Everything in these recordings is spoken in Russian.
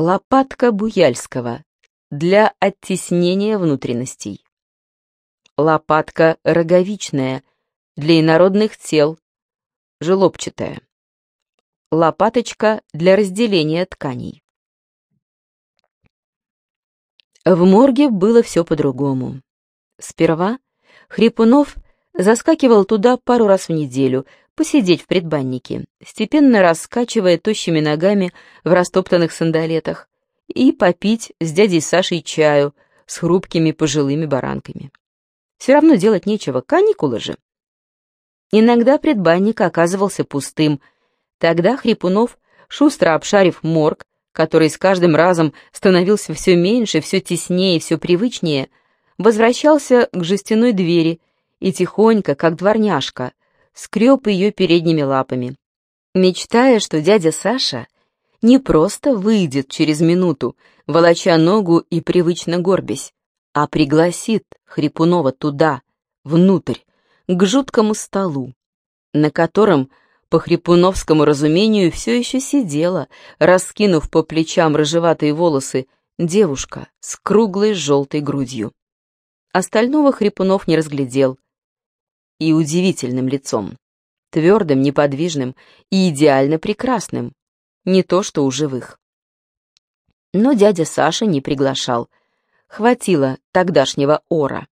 Лопатка Буяльского для оттеснения внутренностей. Лопатка роговичная для инородных тел, желобчатая. Лопаточка для разделения тканей. В морге было все по-другому. Сперва Хрипунов заскакивал туда пару раз в неделю, посидеть в предбаннике, степенно раскачивая тощими ногами в растоптанных сандалетах, и попить с дядей Сашей чаю с хрупкими пожилыми баранками. Все равно делать нечего, каникулы же. Иногда предбанник оказывался пустым. Тогда Хрипунов, шустро обшарив морг, который с каждым разом становился все меньше, все теснее, все привычнее, возвращался к жестяной двери и тихонько, как дворняжка, скреб ее передними лапами, мечтая, что дядя Саша не просто выйдет через минуту, волоча ногу и привычно горбясь, а пригласит Хрипунова туда, внутрь, к жуткому столу, на котором, по хрипуновскому разумению, все еще сидела, раскинув по плечам рыжеватые волосы, девушка с круглой желтой грудью. Остального Хрипунов не разглядел, и удивительным лицом. Твердым, неподвижным и идеально прекрасным. Не то, что у живых. Но дядя Саша не приглашал. Хватило тогдашнего ора.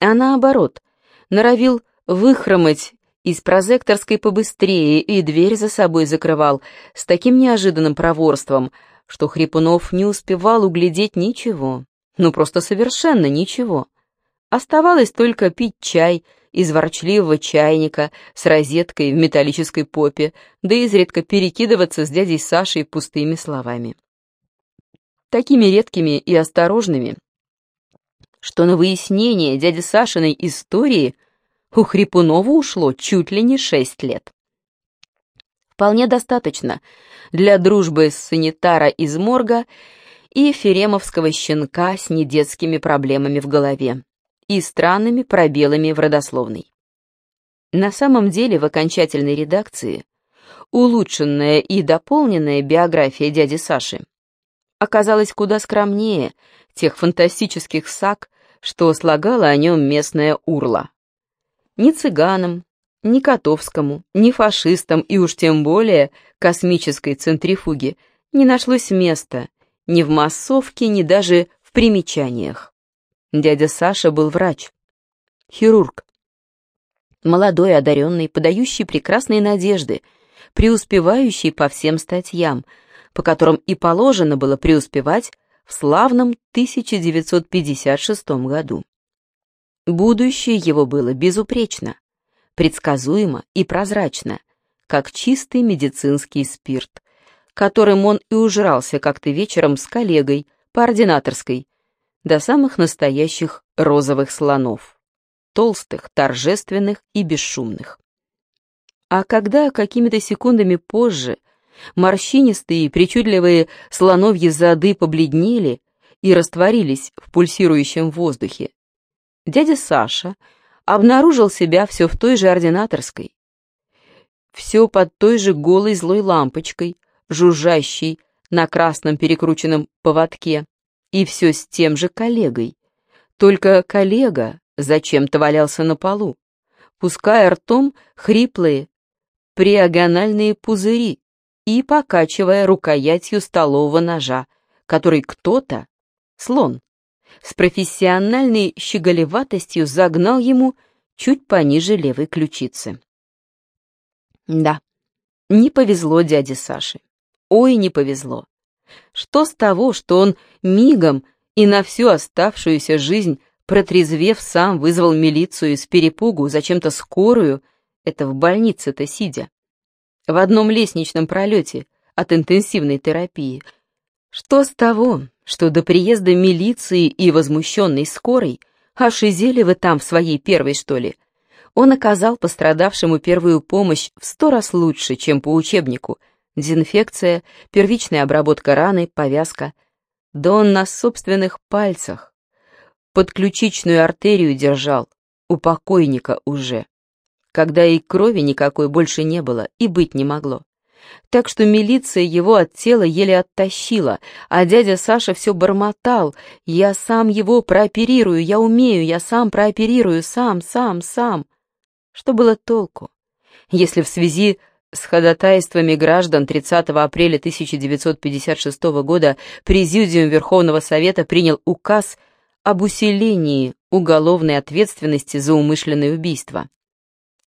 А наоборот, норовил выхромать из прозекторской побыстрее и дверь за собой закрывал с таким неожиданным проворством, что Хрипунов не успевал углядеть ничего. Ну, просто совершенно ничего. Оставалось только пить чай из ворчливого чайника с розеткой в металлической попе, да изредка перекидываться с дядей Сашей пустыми словами. Такими редкими и осторожными, что на выяснение дяди Сашиной истории у Хрипунова ушло чуть ли не шесть лет. Вполне достаточно для дружбы с санитара из морга и феремовского щенка с недетскими проблемами в голове и странными пробелами в родословной. На самом деле в окончательной редакции улучшенная и дополненная биография дяди Саши оказалась куда скромнее тех фантастических саг, что слагала о нем местная урла. Ни цыганам, ни Котовскому, ни фашистам и уж тем более космической центрифуге не нашлось места ни в массовке, ни даже в примечаниях. Дядя Саша был врач, хирург. Молодой, одаренный, подающий прекрасные надежды, преуспевающий по всем статьям, по которым и положено было преуспевать в славном 1956 году. Будущее его было безупречно, предсказуемо и прозрачно, как чистый медицинский спирт, которым он и ужрался как-то вечером с коллегой по ординаторской, до самых настоящих розовых слонов, толстых, торжественных и бесшумных. А когда какими-то секундами позже морщинистые причудливые слоновьи зады побледнели и растворились в пульсирующем воздухе, дядя Саша обнаружил себя все в той же ординаторской, все под той же голой злой лампочкой, жужжащей на красном перекрученном поводке, и все с тем же коллегой. Только коллега зачем-то валялся на полу, пуская ртом хриплые приагональные пузыри и покачивая рукоятью столового ножа, который кто-то, слон, с профессиональной щеголеватостью загнал ему чуть пониже левой ключицы. Да, не повезло дяде Саше. Ой, не повезло. Что с того, что он мигом и на всю оставшуюся жизнь, протрезвев, сам вызвал милицию из перепугу, зачем-то скорую, это в больнице-то сидя, в одном лестничном пролете от интенсивной терапии. Что с того, что до приезда милиции и возмущенной скорой, а шизели вы там в своей первой, что ли, он оказал пострадавшему первую помощь в сто раз лучше, чем по учебнику — дезинфекция, первичная обработка раны, повязка. Да он на собственных пальцах подключичную артерию держал, у покойника уже, когда и крови никакой больше не было и быть не могло. так что милиция его от тела еле оттащила, а дядя Саша все бормотал. «Я сам его прооперирую, я умею, я сам прооперирую, сам, сам, сам». Что было толку, если в связи с ходатайствами граждан 30 апреля 1956 года Президиум Верховного Совета принял указ об усилении уголовной ответственности за умышленное убийство.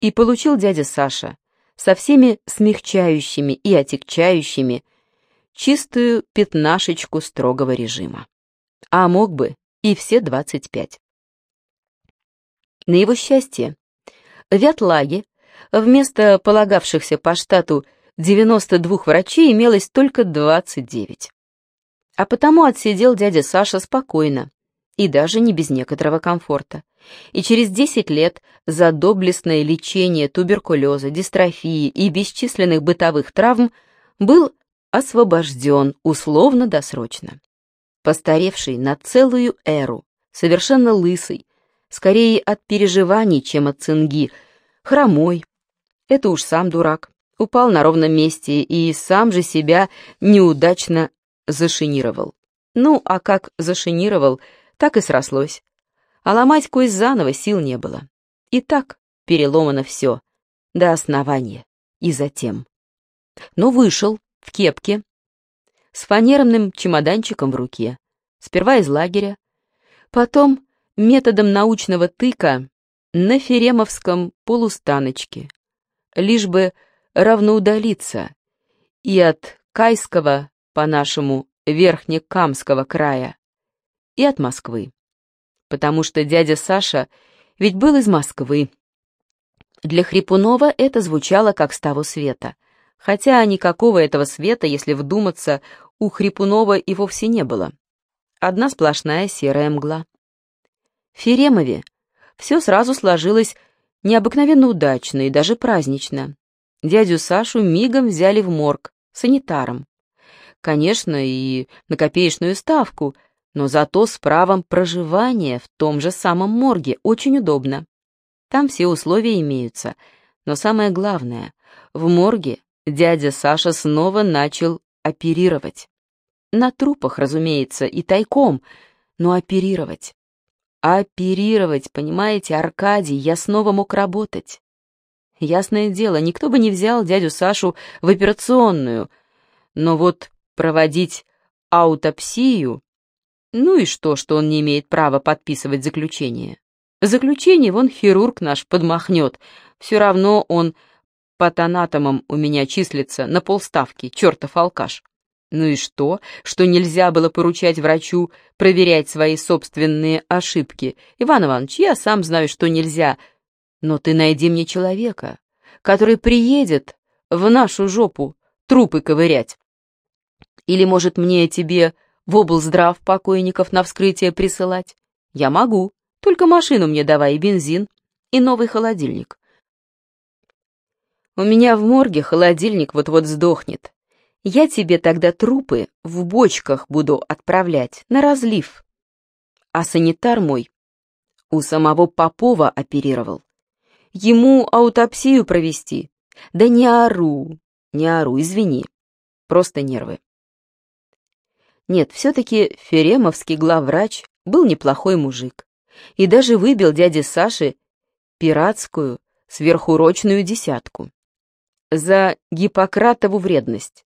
И получил дядя Саша со всеми смягчающими и отягчающими чистую пятнашечку строгого режима. А мог бы и все 25. На его счастье, в Вятлаге вместо полагавшихся по штату 92 врачей имелось только 29. А потому отсидел дядя Саша спокойно и даже не без некоторого комфорта. И через 10 лет за доблестное лечение туберкулеза, дистрофии и бесчисленных бытовых травм был освобожден условно-досрочно. Постаревший на целую эру, совершенно лысый, скорее от переживаний, чем от цинги, хромой, это уж сам дурак. Упал на ровном месте и сам же себя неудачно зашинировал. Ну, а как зашинировал, так и срослось. А ломать кость заново сил не было. И так переломано все. До основания. И затем. Но вышел в кепке, с фанерным чемоданчиком в руке. Сперва из лагеря, потом методом научного тыка на Феремовском полустаночке, лишь бы равноудалиться и от Кайского, по-нашему, Верхнекамского края, и от Москвы. Потому что дядя Саша ведь был из Москвы. Для Хрипунова это звучало как с того света, хотя никакого этого света, если вдуматься, у Хрипунова и вовсе не было. Одна сплошная серая мгла. В Феремове все сразу сложилось необыкновенно удачно и даже празднично. Дядю Сашу мигом взяли в морг, санитаром. Конечно, и на копеечную ставку, но зато с правом проживания в том же самом морге очень удобно. Там все условия имеются, но самое главное, в морге дядя Саша снова начал оперировать. На трупах, разумеется, и тайком, но оперировать. Оперировать, понимаете, Аркадий, я снова мог работать. Ясное дело, никто бы не взял дядю Сашу в операционную, но вот проводить аутопсию... Ну и что, что он не имеет права подписывать заключение? Заключение вон хирург наш подмахнет, все равно он патанатомом у меня числится на полставки, чертов алкаш. Ну и что, что нельзя было поручать врачу проверять свои собственные ошибки? Иван Иванович, я сам знаю, что нельзя. Но ты найди мне человека, который приедет в нашу жопу трупы ковырять. Или, может, мне тебе в облздрав покойников на вскрытие присылать? Я могу, только машину мне давай и бензин, и новый холодильник. У меня в морге холодильник вот-вот сдохнет, я тебе тогда трупы в бочках буду отправлять на разлив. А санитар мой у самого Попова оперировал. Ему аутопсию провести. Да не ору, не ору, извини. Просто нервы. Нет, все-таки Феремовский главврач был неплохой мужик. И даже выбил дяде Саше пиратскую сверхурочную десятку. За Гиппократову вредность.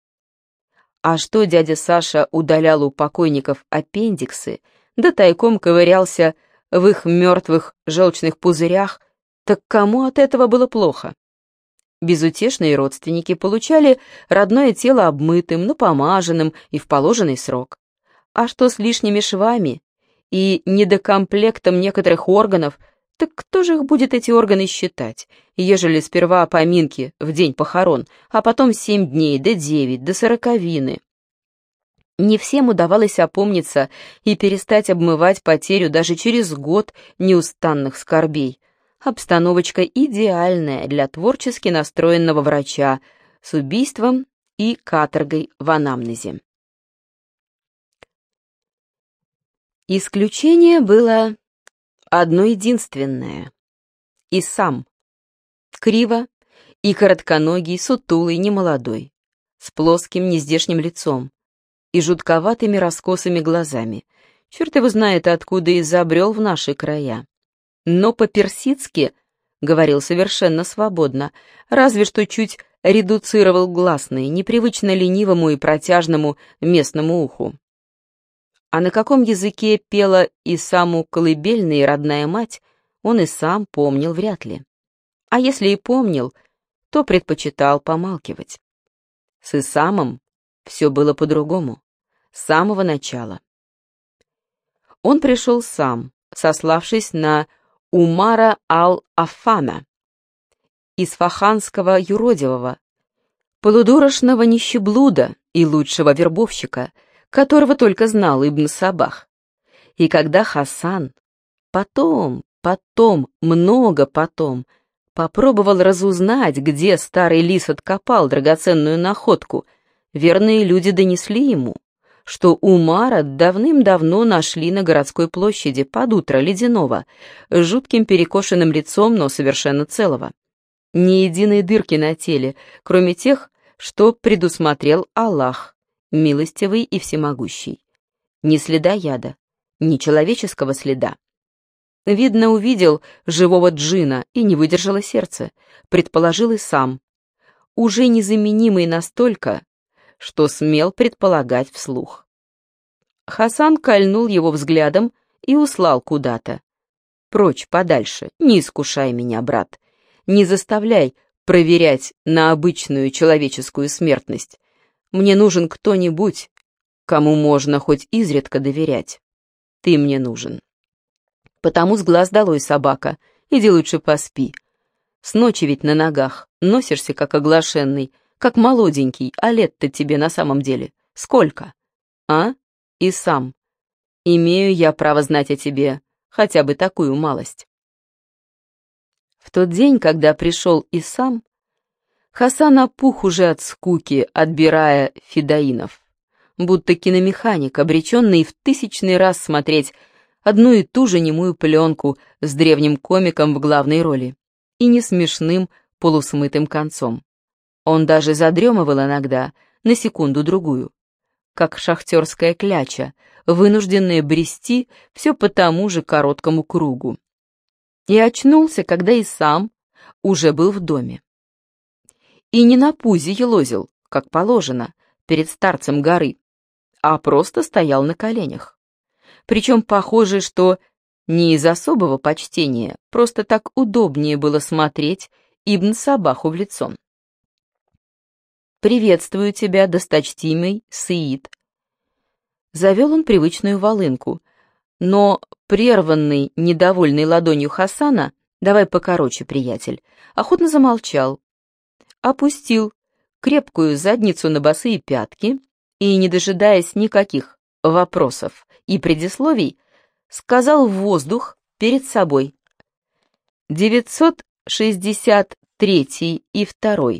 А что дядя Саша удалял у покойников аппендиксы, да тайком ковырялся в их мертвых желчных пузырях, так кому от этого было плохо? Безутешные родственники получали родное тело обмытым, напомаженным и в положенный срок. А что с лишними швами и недокомплектом некоторых органов – так кто же их будет эти органы считать, ежели сперва поминки в день похорон, а потом семь дней, до девять, до сороковины? Не всем удавалось опомниться и перестать обмывать потерю даже через год неустанных скорбей. Обстановочка идеальная для творчески настроенного врача с убийством и каторгой в анамнезе. Исключение было одно единственное. И сам. Криво и коротконогий, сутулый, немолодой. с плоским нездешним лицом и жутковатыми раскосыми глазами. Черт его знает, откуда и забрел в наши края. Но по-персидски говорил совершенно свободно, разве что чуть редуцировал гласные, непривычно ленивому и протяжному местному уху. А на каком языке пела и саму колыбельная родная мать, он и сам помнил вряд ли. А если и помнил, то предпочитал помалкивать. С Исамом все было по-другому, с самого начала. Он пришел сам, сославшись на Умара ал-Афана, из фаханского юродивого, полудурошного нищеблуда и лучшего вербовщика, которого только знал Ибн Сабах. И когда Хасан потом, потом, много потом, попробовал разузнать, где старый лис откопал драгоценную находку, верные люди донесли ему, что Умара давным-давно нашли на городской площади под утро ледяного, с жутким перекошенным лицом, но совершенно целого. Ни единой дырки на теле, кроме тех, что предусмотрел Аллах, милостивый и всемогущий. Ни следа яда, ни человеческого следа. Видно, увидел живого джина и не выдержало сердце, предположил и сам. Уже незаменимый настолько, что смел предполагать вслух. Хасан кольнул его взглядом и услал куда-то. «Прочь, подальше, не искушай меня, брат. Не заставляй проверять на обычную человеческую смертность. Мне нужен кто-нибудь, кому можно хоть изредка доверять. Ты мне нужен. Потому с глаз долой, собака, иди лучше поспи. С ночи ведь на ногах, носишься как оглашенный, как молоденький, а лет-то тебе на самом деле сколько? А? И сам. Имею я право знать о тебе хотя бы такую малость. В тот день, когда пришел и сам, Хасан опух уже от скуки, отбирая фидаинов, будто киномеханик, обреченный в тысячный раз смотреть одну и ту же немую пленку с древним комиком в главной роли и не смешным полусмытым концом. Он даже задремывал иногда, на секунду-другую, как шахтерская кляча, вынужденная брести все по тому же короткому кругу, и очнулся, когда и сам уже был в доме. И не на пузе елозил, как положено, перед старцем горы, а просто стоял на коленях. Причем похоже, что не из особого почтения, просто так удобнее было смотреть Ибн Сабаху в лицо. «Приветствую тебя, досточтимый Саид». Завел он привычную волынку, но прерванный, недовольный ладонью Хасана, давай покороче, приятель, охотно замолчал, опустил крепкую задницу на босые пятки и, не дожидаясь никаких вопросов и предисловий, сказал в воздух перед собой. 963 и 2.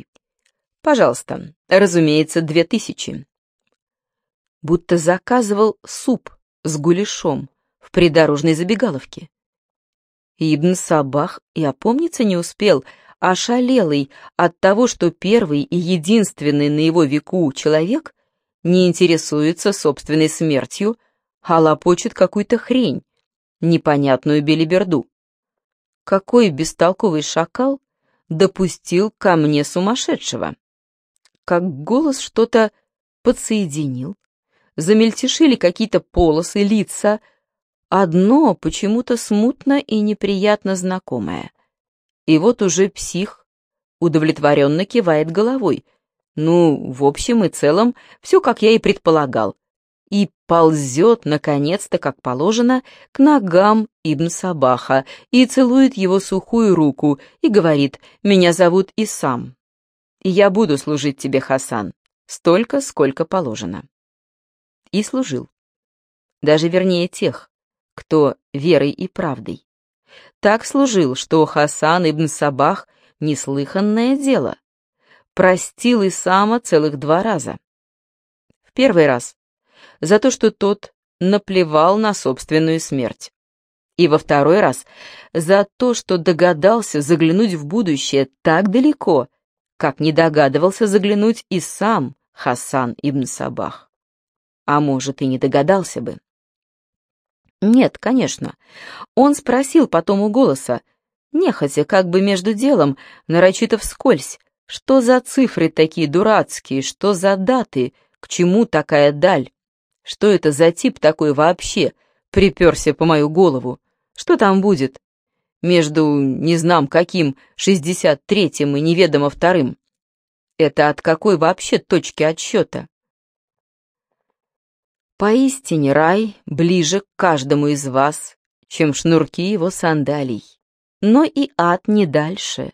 Пожалуйста, разумеется, 2000. Будто заказывал суп с гуляшом, в придорожной забегаловке. Ибн Сабах и опомниться не успел, ошалелый от того, что первый и единственный на его веку человек не интересуется собственной смертью, а лопочет какую-то хрень, непонятную белиберду. Какой бестолковый шакал допустил ко мне сумасшедшего? Как голос что-то подсоединил, замельтешили какие-то полосы, лица — Одно почему-то смутно и неприятно знакомое. И вот уже псих удовлетворенно кивает головой. Ну, в общем и целом, все, как я и предполагал. И ползет, наконец-то, как положено, к ногам Ибн Сабаха и целует его сухую руку и говорит «Меня зовут Исам, и я буду служить тебе, Хасан, столько, сколько положено». И служил. Даже вернее тех, кто верой и правдой. Так служил, что Хасан ибн Сабах — неслыханное дело. Простил и сама целых два раза. В первый раз за то, что тот наплевал на собственную смерть. И во второй раз за то, что догадался заглянуть в будущее так далеко, как не догадывался заглянуть и сам Хасан ибн Сабах. А может, и не догадался бы. Нет, конечно. Он спросил потом у голоса, нехотя, как бы между делом, нарочито вскользь, что за цифры такие дурацкие, что за даты, к чему такая даль? Что это за тип такой вообще приперся по мою голову? Что там будет? Между не знам каким шестьдесят третьим и неведомо вторым. Это от какой вообще точки отсчета? Поистине рай ближе к каждому из вас, чем шнурки его сандалий. Но и ад не дальше.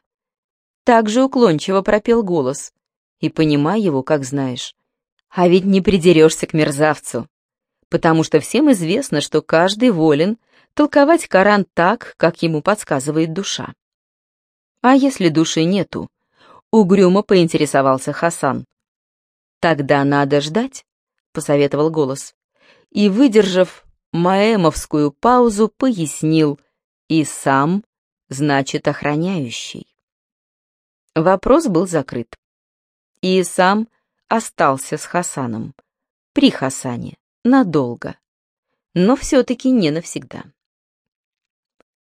Так же уклончиво пропел голос. И понимай его, как знаешь. А ведь не придерешься к мерзавцу. Потому что всем известно, что каждый волен толковать Коран так, как ему подсказывает душа. А если души нету? Угрюмо поинтересовался Хасан. Тогда надо ждать, посоветовал голос. И, выдержав маэмовскую паузу, пояснил. И сам, значит, охраняющий. Вопрос был закрыт. И сам остался с Хасаном. При Хасане. Надолго. Но все-таки не навсегда.